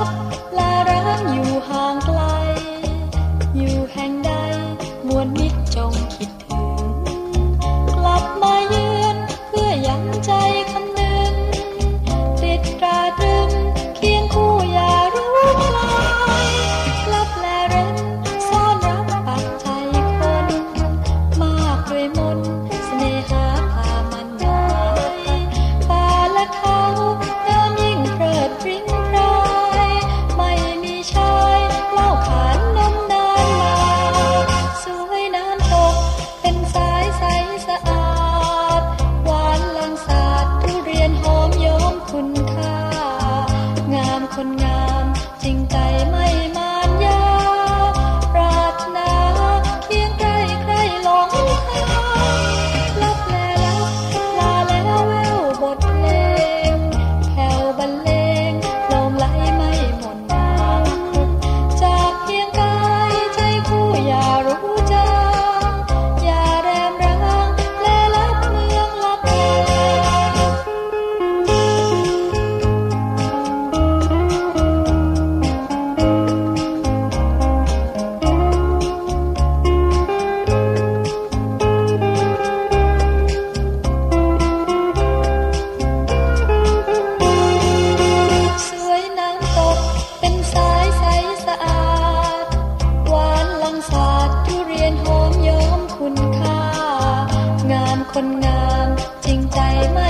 Oh, tonight. คนงาม จริงใจไม่